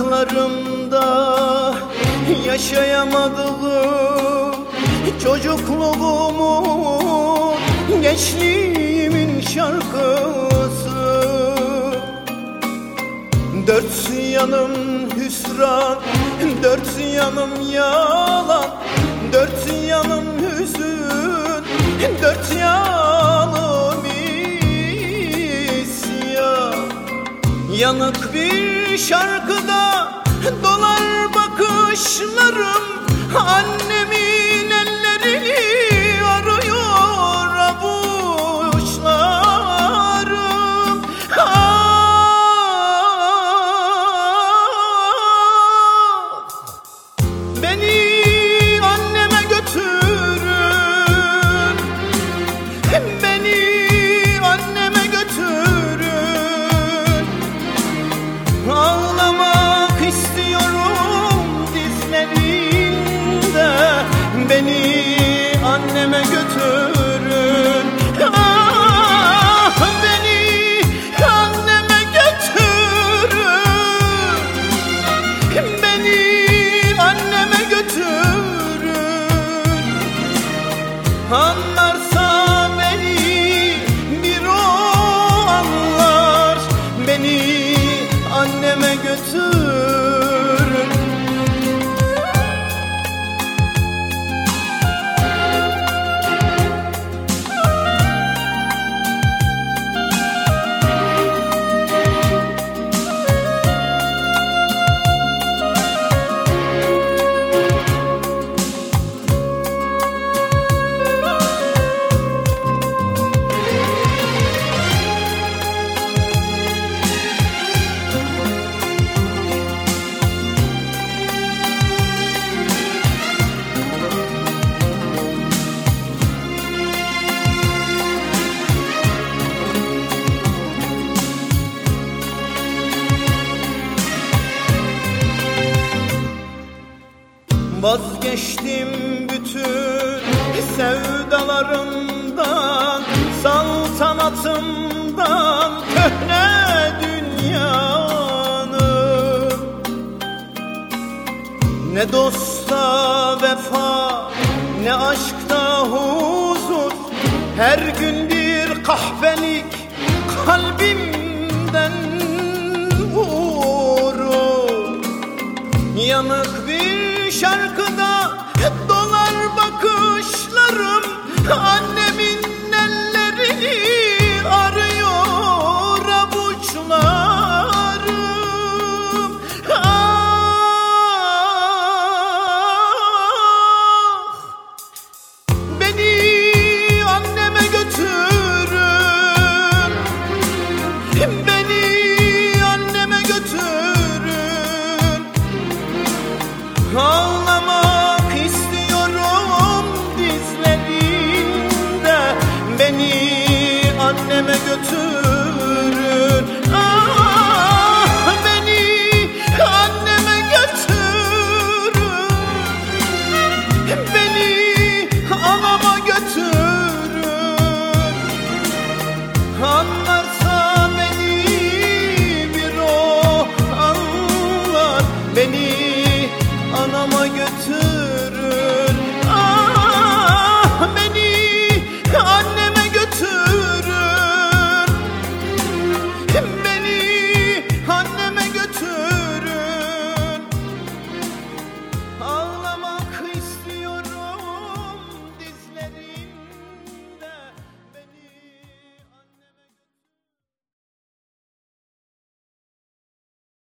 Rüyalarımda yaşayamadığım Çocukluğumun, gençliğimin şarkısı. Dört yanım hüsran, dört yanım yalan Dört yanım hüzün, dört yanım Yanık bir şarkıda dolar bakışlarım. Annemin varsa sevdalarımdan Saltanatımdan köhne dünyanın Ne dosta vefa ne aşkta huzur Her gün bir kahvelik kalbimden vurur Yanık bir şarkıda dolar bakışlarım Annemin ellerini arıyor avuçlarım. Ah, Beni anneme götürün. Beni anneme götürün. Ağlamak beni anama götür.